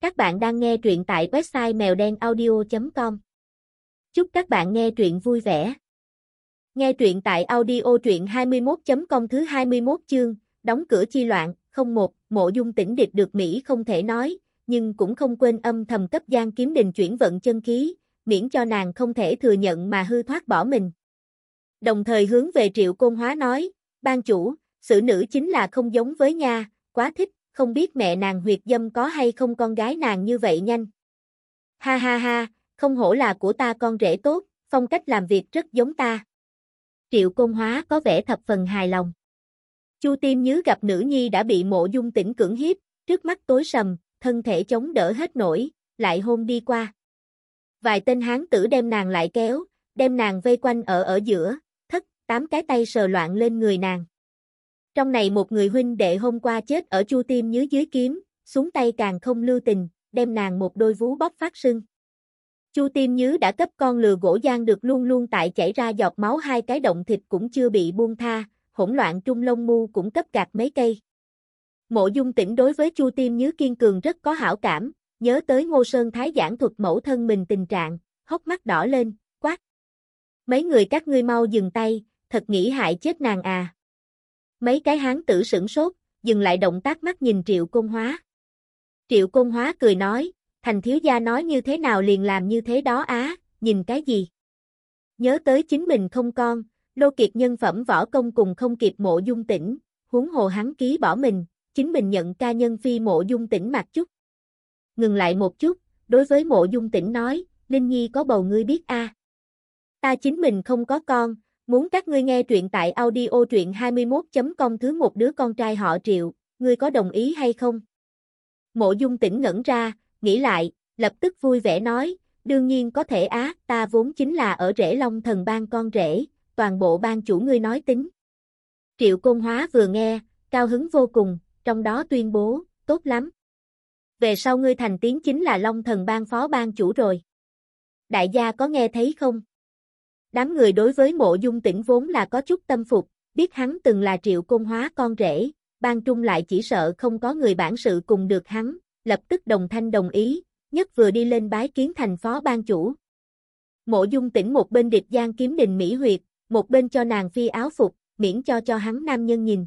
Các bạn đang nghe truyện tại website mèo đen audio.com. Chúc các bạn nghe truyện vui vẻ. Nghe truyện tại audio truyện 21.com thứ 21 chương, đóng cửa chi loạn, 01, mộ dung tỉnh địch được Mỹ không thể nói, nhưng cũng không quên âm thầm cấp gian kiếm đình chuyển vận chân khí, miễn cho nàng không thể thừa nhận mà hư thoát bỏ mình. Đồng thời hướng về triệu côn hóa nói, ban chủ, sự nữ chính là không giống với nha, quá thích, không biết mẹ nàng huyệt dâm có hay không con gái nàng như vậy nhanh. Ha ha ha, không hổ là của ta con rể tốt, phong cách làm việc rất giống ta. Triệu Công Hóa có vẻ thập phần hài lòng. Chu Tiêm Nhứ gặp nữ nhi đã bị mộ dung tỉnh cưỡng hiếp, trước mắt tối sầm, thân thể chống đỡ hết nổi, lại hôn đi qua. Vài tên hán tử đem nàng lại kéo, đem nàng vây quanh ở ở giữa, thất, tám cái tay sờ loạn lên người nàng. Trong này một người huynh đệ hôm qua chết ở chu tim nhớ dưới kiếm, xuống tay càng không lưu tình, đem nàng một đôi vú bóp phát sưng. Chu Tiêm Nhứ đã cấp con lừa gỗ gian được luôn luôn tại chảy ra giọt máu hai cái động thịt cũng chưa bị buông tha, hỗn loạn trung lông mu cũng cấp gạt mấy cây. Mộ Dung Tĩnh đối với Chu Tiêm Nhứ kiên cường rất có hảo cảm, nhớ tới Ngô Sơn Thái giảng thuật mẫu thân mình tình trạng, hốc mắt đỏ lên, quát. Mấy người các ngươi mau dừng tay, thật nghĩ hại chết nàng à. Mấy cái hán tử sửng sốt, dừng lại động tác mắt nhìn Triệu Công Hóa. Triệu Công Hóa cười nói, thành thiếu gia nói như thế nào liền làm như thế đó á, nhìn cái gì? Nhớ tới chính mình không con, lô kiệt nhân phẩm võ công cùng không kịp mộ dung tỉnh, huống hồ hắn ký bỏ mình, chính mình nhận ca nhân phi mộ dung tỉnh mặc chút. Ngừng lại một chút, đối với mộ dung tỉnh nói, Linh Nhi có bầu ngươi biết a Ta chính mình không có con, Muốn các ngươi nghe truyện tại audio truyện 21.com thứ một đứa con trai họ Triệu, ngươi có đồng ý hay không? Mộ dung tỉnh ngẩn ra, nghĩ lại, lập tức vui vẻ nói, đương nhiên có thể á, ta vốn chính là ở rễ long thần ban con rể, toàn bộ ban chủ ngươi nói tính. Triệu Côn Hóa vừa nghe, cao hứng vô cùng, trong đó tuyên bố, tốt lắm. Về sau ngươi thành tiếng chính là long thần ban phó ban chủ rồi. Đại gia có nghe thấy không? Đám người đối với mộ dung tỉnh vốn là có chút tâm phục, biết hắn từng là triệu công hóa con rể, ban trung lại chỉ sợ không có người bản sự cùng được hắn, lập tức đồng thanh đồng ý, nhất vừa đi lên bái kiến thành phó ban chủ. Mộ dung tỉnh một bên địch gian kiếm đình Mỹ huyệt, một bên cho nàng phi áo phục, miễn cho cho hắn nam nhân nhìn.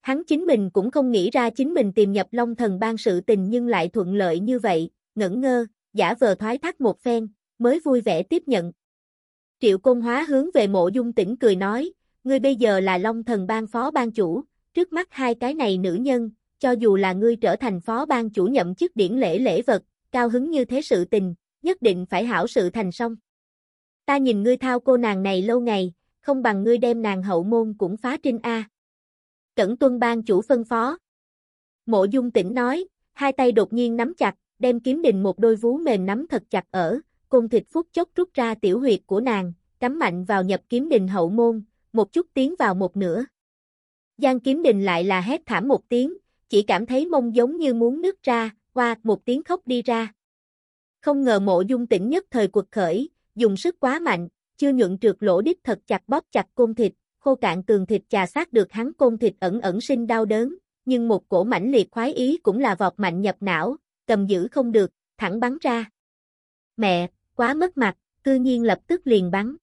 Hắn chính mình cũng không nghĩ ra chính mình tìm nhập long thần ban sự tình nhưng lại thuận lợi như vậy, ngẩn ngơ, giả vờ thoái thác một phen, mới vui vẻ tiếp nhận, Triệu Công Hóa hướng về mộ dung tỉnh cười nói, ngươi bây giờ là Long Thần ban phó ban chủ, trước mắt hai cái này nữ nhân, cho dù là ngươi trở thành phó ban chủ nhậm chức điển lễ lễ vật, cao hứng như thế sự tình, nhất định phải hảo sự thành xong. Ta nhìn ngươi thao cô nàng này lâu ngày, không bằng ngươi đem nàng hậu môn cũng phá trinh A. Cẩn tuân ban chủ phân phó. Mộ dung tỉnh nói, hai tay đột nhiên nắm chặt, đem kiếm đình một đôi vú mềm nắm thật chặt ở, cung thịt phút chốc rút ra tiểu huyệt của nàng, cắm mạnh vào nhập kiếm đình hậu môn, một chút tiến vào một nửa. Giang kiếm đình lại là hét thảm một tiếng, chỉ cảm thấy mông giống như muốn nứt ra, qua một tiếng khóc đi ra. Không ngờ mộ dung tỉnh nhất thời quật khởi, dùng sức quá mạnh, chưa nhuận trượt lỗ đít thật chặt bóp chặt côn thịt, khô cạn tường thịt trà sát được hắn côn thịt ẩn ẩn sinh đau đớn, nhưng một cổ mãnh liệt khoái ý cũng là vọt mạnh nhập não, cầm giữ không được, thẳng bắn ra. Mẹ, quá mất mặt, cư nhiên lập tức liền bắn.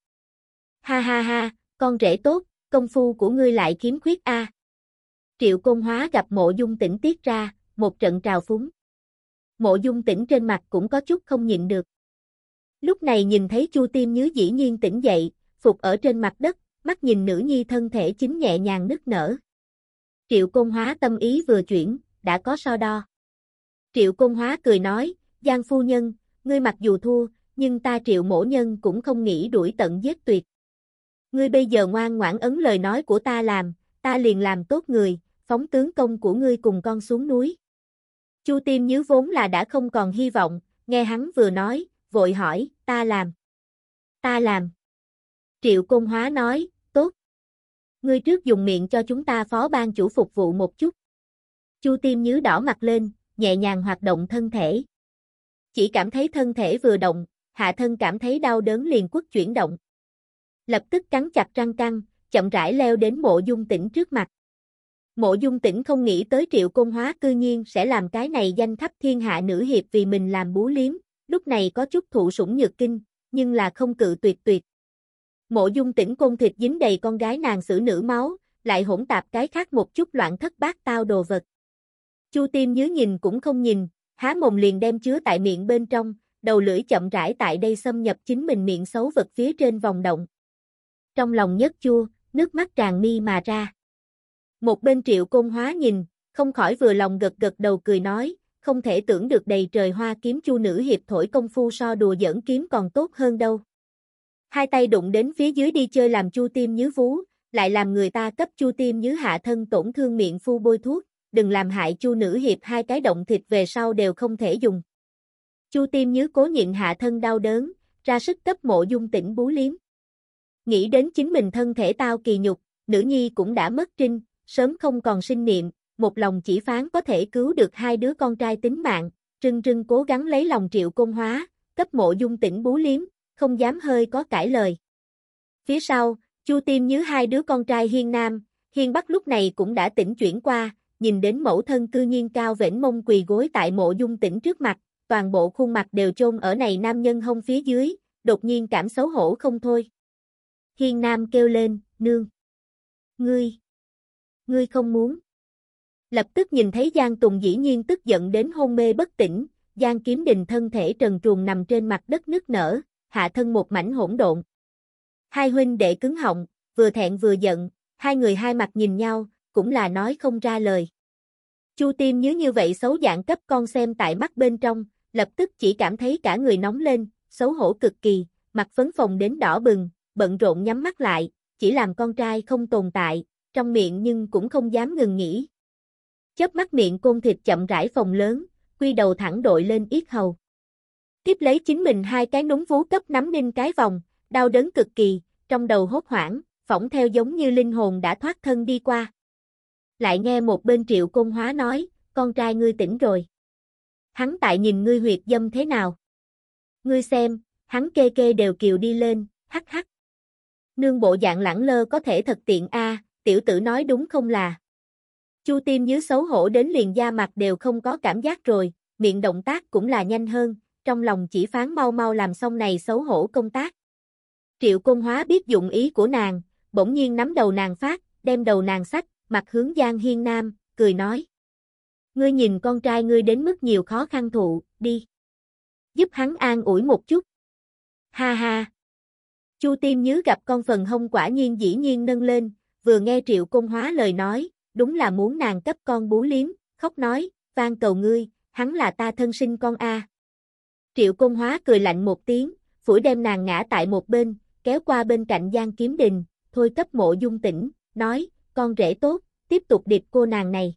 Ha ha ha, con rể tốt, công phu của ngươi lại kiếm khuyết a. Triệu Công Hóa gặp Mộ Dung Tĩnh tiết ra, một trận trào phúng. Mộ Dung Tĩnh trên mặt cũng có chút không nhịn được. Lúc này nhìn thấy Chu Tiêm Nhứ dĩ nhiên tỉnh dậy, phục ở trên mặt đất, mắt nhìn nữ nhi thân thể chính nhẹ nhàng nức nở. Triệu Công Hóa tâm ý vừa chuyển, đã có so đo. Triệu Công Hóa cười nói, Giang phu nhân, ngươi mặc dù thua, nhưng ta triệu mổ nhân cũng không nghĩ đuổi tận giết tuyệt. Ngươi bây giờ ngoan ngoãn ấn lời nói của ta làm, ta liền làm tốt người, phóng tướng công của ngươi cùng con xuống núi. Chu Tiêm Nhứ vốn là đã không còn hy vọng, nghe hắn vừa nói, vội hỏi, ta làm. Ta làm. Triệu Công Hóa nói, tốt. Ngươi trước dùng miệng cho chúng ta phó ban chủ phục vụ một chút. Chu Tiêm Nhứ đỏ mặt lên, nhẹ nhàng hoạt động thân thể. Chỉ cảm thấy thân thể vừa động, hạ thân cảm thấy đau đớn liền quất chuyển động. Lập tức cắn chặt răng căng, chậm rãi leo đến mộ dung tỉnh trước mặt. Mộ dung tỉnh không nghĩ tới triệu công hóa cư nhiên sẽ làm cái này danh khắp thiên hạ nữ hiệp vì mình làm bú liếm, lúc này có chút thụ sủng nhược kinh, nhưng là không cự tuyệt tuyệt. Mộ dung tỉnh côn thịt dính đầy con gái nàng xử nữ máu, lại hỗn tạp cái khác một chút loạn thất bát tao đồ vật. Chu tim dưới nhìn cũng không nhìn, há mồm liền đem chứa tại miệng bên trong, đầu lưỡi chậm rãi tại đây xâm nhập chính mình miệng xấu vật phía trên vòng động. Trong lòng nhất chua, nước mắt tràn mi mà ra. Một bên triệu côn hóa nhìn, không khỏi vừa lòng gật gật đầu cười nói, không thể tưởng được đầy trời hoa kiếm chu nữ hiệp thổi công phu so đùa dẫn kiếm còn tốt hơn đâu. Hai tay đụng đến phía dưới đi chơi làm chu tim nhứ vú, lại làm người ta cấp chu tim nhứ hạ thân tổn thương miệng phu bôi thuốc, đừng làm hại chu nữ hiệp hai cái động thịt về sau đều không thể dùng. Chu tim nhứ cố nhịn hạ thân đau đớn, ra sức cấp mộ dung tỉnh bú liếm. Nghĩ đến chính mình thân thể tao kỳ nhục, nữ nhi cũng đã mất trinh, sớm không còn sinh niệm, một lòng chỉ phán có thể cứu được hai đứa con trai tính mạng, trưng trưng cố gắng lấy lòng triệu công hóa, cấp mộ dung tỉnh bú liếm, không dám hơi có cãi lời. Phía sau, Chu Tiêm nhớ hai đứa con trai Hiên Nam, Hiên Bắc lúc này cũng đã tỉnh chuyển qua, nhìn đến mẫu thân cư nhiên cao vểnh mông quỳ gối tại mộ dung tỉnh trước mặt, toàn bộ khuôn mặt đều chôn ở này nam nhân hông phía dưới, đột nhiên cảm xấu hổ không thôi. Hiên Nam kêu lên, nương. Ngươi. Ngươi không muốn. Lập tức nhìn thấy Giang Tùng dĩ nhiên tức giận đến hôn mê bất tỉnh, Giang Kiếm Đình thân thể trần truồng nằm trên mặt đất nứt nở, hạ thân một mảnh hỗn độn. Hai huynh đệ cứng họng, vừa thẹn vừa giận, hai người hai mặt nhìn nhau, cũng là nói không ra lời. Chu Tiêm nhớ như vậy xấu dạng cấp con xem tại mắt bên trong, lập tức chỉ cảm thấy cả người nóng lên, xấu hổ cực kỳ, mặt phấn phồng đến đỏ bừng, bận rộn nhắm mắt lại, chỉ làm con trai không tồn tại, trong miệng nhưng cũng không dám ngừng nghỉ. Chớp mắt miệng côn thịt chậm rãi phồng lớn, quy đầu thẳng đội lên yết hầu. Tiếp lấy chính mình hai cái núng vú cấp nắm ninh cái vòng, đau đớn cực kỳ, trong đầu hốt hoảng, phỏng theo giống như linh hồn đã thoát thân đi qua. Lại nghe một bên triệu công hóa nói, con trai ngươi tỉnh rồi. Hắn tại nhìn ngươi huyệt dâm thế nào? Ngươi xem, hắn kê kê đều kiều đi lên, hắc hắc. Nương bộ dạng lẳng lơ có thể thật tiện a, tiểu tử nói đúng không là. Chu tim dưới xấu hổ đến liền da mặt đều không có cảm giác rồi, miệng động tác cũng là nhanh hơn, trong lòng chỉ phán mau mau làm xong này xấu hổ công tác. Triệu công hóa biết dụng ý của nàng, bỗng nhiên nắm đầu nàng phát, đem đầu nàng sách, mặt hướng Giang Hiên Nam, cười nói. Ngươi nhìn con trai ngươi đến mức nhiều khó khăn thụ, đi. Giúp hắn an ủi một chút. Ha ha. Chu Tim Nhứ gặp con phần hông quả nhiên dĩ nhiên nâng lên, vừa nghe Triệu Công Hóa lời nói, đúng là muốn nàng cấp con bú liếm, khóc nói, van cầu ngươi, hắn là ta thân sinh con A. Triệu Công Hóa cười lạnh một tiếng, phủi đem nàng ngã tại một bên, kéo qua bên cạnh Giang Kiếm Đình, thôi cấp mộ dung tỉnh, nói, con rể tốt, tiếp tục điệp cô nàng này.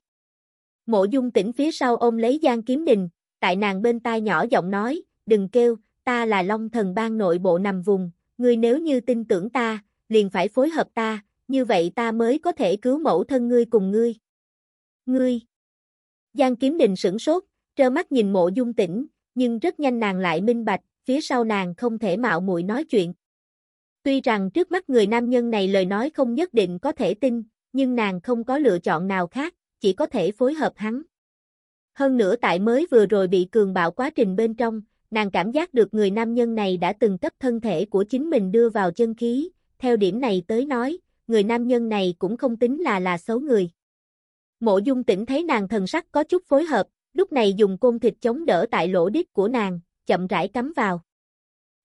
Mộ dung tỉnh phía sau ôm lấy Giang Kiếm Đình, tại nàng bên tai nhỏ giọng nói, đừng kêu, ta là Long thần Bang nội bộ nằm vùng, ngươi nếu như tin tưởng ta, liền phải phối hợp ta, như vậy ta mới có thể cứu mẫu thân ngươi cùng ngươi. Ngươi. Giang Kiếm Đình sửng sốt, trơ mắt nhìn mộ dung tỉnh, nhưng rất nhanh nàng lại minh bạch, phía sau nàng không thể mạo muội nói chuyện. Tuy rằng trước mắt người nam nhân này lời nói không nhất định có thể tin, nhưng nàng không có lựa chọn nào khác, chỉ có thể phối hợp hắn. Hơn nữa tại mới vừa rồi bị cường bạo quá trình bên trong, nàng cảm giác được người nam nhân này đã từng cấp thân thể của chính mình đưa vào chân khí, theo điểm này tới nói, người nam nhân này cũng không tính là là xấu người. Mộ dung tỉnh thấy nàng thần sắc có chút phối hợp, lúc này dùng côn thịt chống đỡ tại lỗ đít của nàng, chậm rãi cắm vào.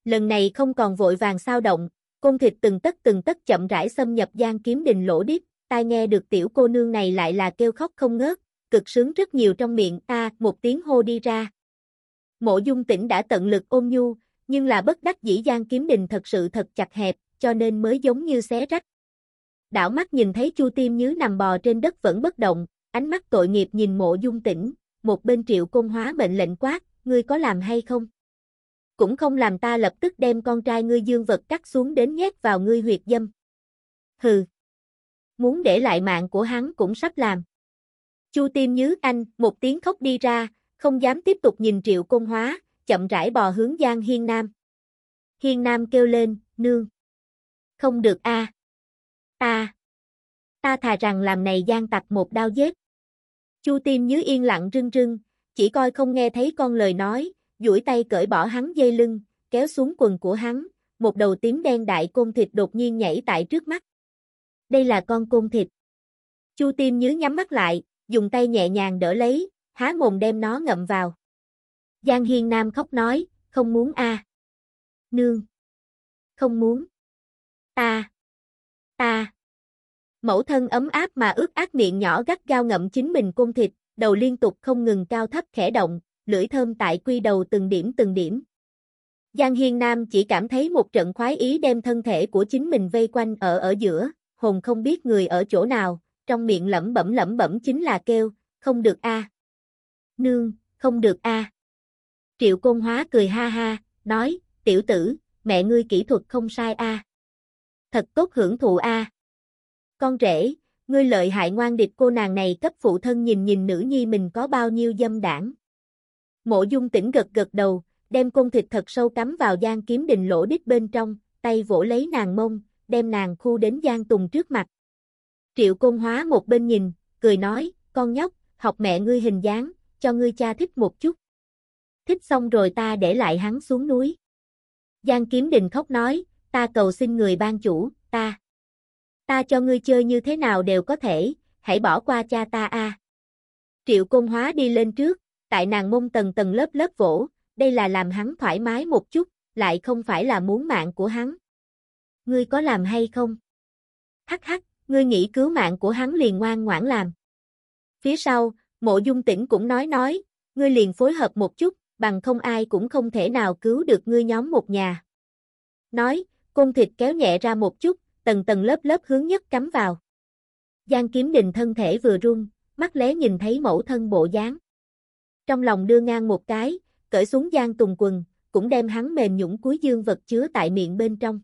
Lần này không còn vội vàng sao động, côn thịt từng tất từng tất chậm rãi xâm nhập gian kiếm đình lỗ đít, tai nghe được tiểu cô nương này lại là kêu khóc không ngớt, cực sướng rất nhiều trong miệng, a một tiếng hô đi ra. Mộ dung tỉnh đã tận lực ôm nhu, nhưng là bất đắc dĩ gian kiếm đình thật sự thật chặt hẹp, cho nên mới giống như xé rách. Đảo mắt nhìn thấy Chu tim Nhứ nằm bò trên đất vẫn bất động, ánh mắt tội nghiệp nhìn mộ dung tỉnh, một bên triệu công hóa mệnh lệnh quát, ngươi có làm hay không? Cũng không làm ta lập tức đem con trai ngươi dương vật cắt xuống đến nhét vào ngươi huyệt dâm. Hừ. Muốn để lại mạng của hắn cũng sắp làm. Chu Tiêm Nhứ anh, một tiếng khóc đi ra, không dám tiếp tục nhìn triệu công hóa, chậm rãi bò hướng Giang Hiên Nam. Hiên Nam kêu lên, nương. Không được a, Ta. Ta thà rằng làm này gian tặc một đao giết. Chu tim nhứ yên lặng rưng rưng, chỉ coi không nghe thấy con lời nói, duỗi tay cởi bỏ hắn dây lưng, kéo xuống quần của hắn, một đầu tím đen đại côn thịt đột nhiên nhảy tại trước mắt. Đây là con côn thịt. Chu tim nhớ nhắm mắt lại, dùng tay nhẹ nhàng đỡ lấy, há mồm đem nó ngậm vào. Giang Hiên Nam khóc nói, không muốn a. Nương. Không muốn. Ta. Ta. Mẫu thân ấm áp mà ướt át miệng nhỏ gắt gao ngậm chính mình côn thịt, đầu liên tục không ngừng cao thấp khẽ động, lưỡi thơm tại quy đầu từng điểm từng điểm. Giang Hiên Nam chỉ cảm thấy một trận khoái ý đem thân thể của chính mình vây quanh ở ở giữa, hồn không biết người ở chỗ nào, trong miệng lẩm bẩm lẩm bẩm chính là kêu, không được a. Nương, không được a. Triệu Côn Hóa cười ha ha, nói, tiểu tử, mẹ ngươi kỹ thuật không sai a. Thật tốt hưởng thụ a. Con rể, ngươi lợi hại ngoan địch cô nàng này cấp phụ thân nhìn nhìn nữ nhi mình có bao nhiêu dâm đảng. Mộ dung tỉnh gật gật đầu, đem côn thịt thật sâu cắm vào gian kiếm đình lỗ đít bên trong, tay vỗ lấy nàng mông, đem nàng khu đến Giang tùng trước mặt. Triệu côn hóa một bên nhìn, cười nói, con nhóc, học mẹ ngươi hình dáng, cho ngươi cha thích một chút. Thích xong rồi ta để lại hắn xuống núi. Giang kiếm đình khóc nói, ta cầu xin người ban chủ, ta. Ta cho ngươi chơi như thế nào đều có thể, hãy bỏ qua cha ta a. Triệu Côn Hóa đi lên trước, tại nàng mông tầng tầng lớp lớp vỗ, đây là làm hắn thoải mái một chút, lại không phải là muốn mạng của hắn. Ngươi có làm hay không? Hắc hắc, ngươi nghĩ cứu mạng của hắn liền ngoan ngoãn làm. Phía sau, mộ dung tỉnh cũng nói nói, ngươi liền phối hợp một chút, bằng không ai cũng không thể nào cứu được ngươi nhóm một nhà. Nói, côn thịt kéo nhẹ ra một chút, tầng tầng lớp lớp hướng nhất cắm vào. Giang kiếm đình thân thể vừa run, mắt lé nhìn thấy mẫu thân bộ dáng. Trong lòng đưa ngang một cái, cởi xuống Giang Tùng quần, cũng đem hắn mềm nhũng cuối dương vật chứa tại miệng bên trong.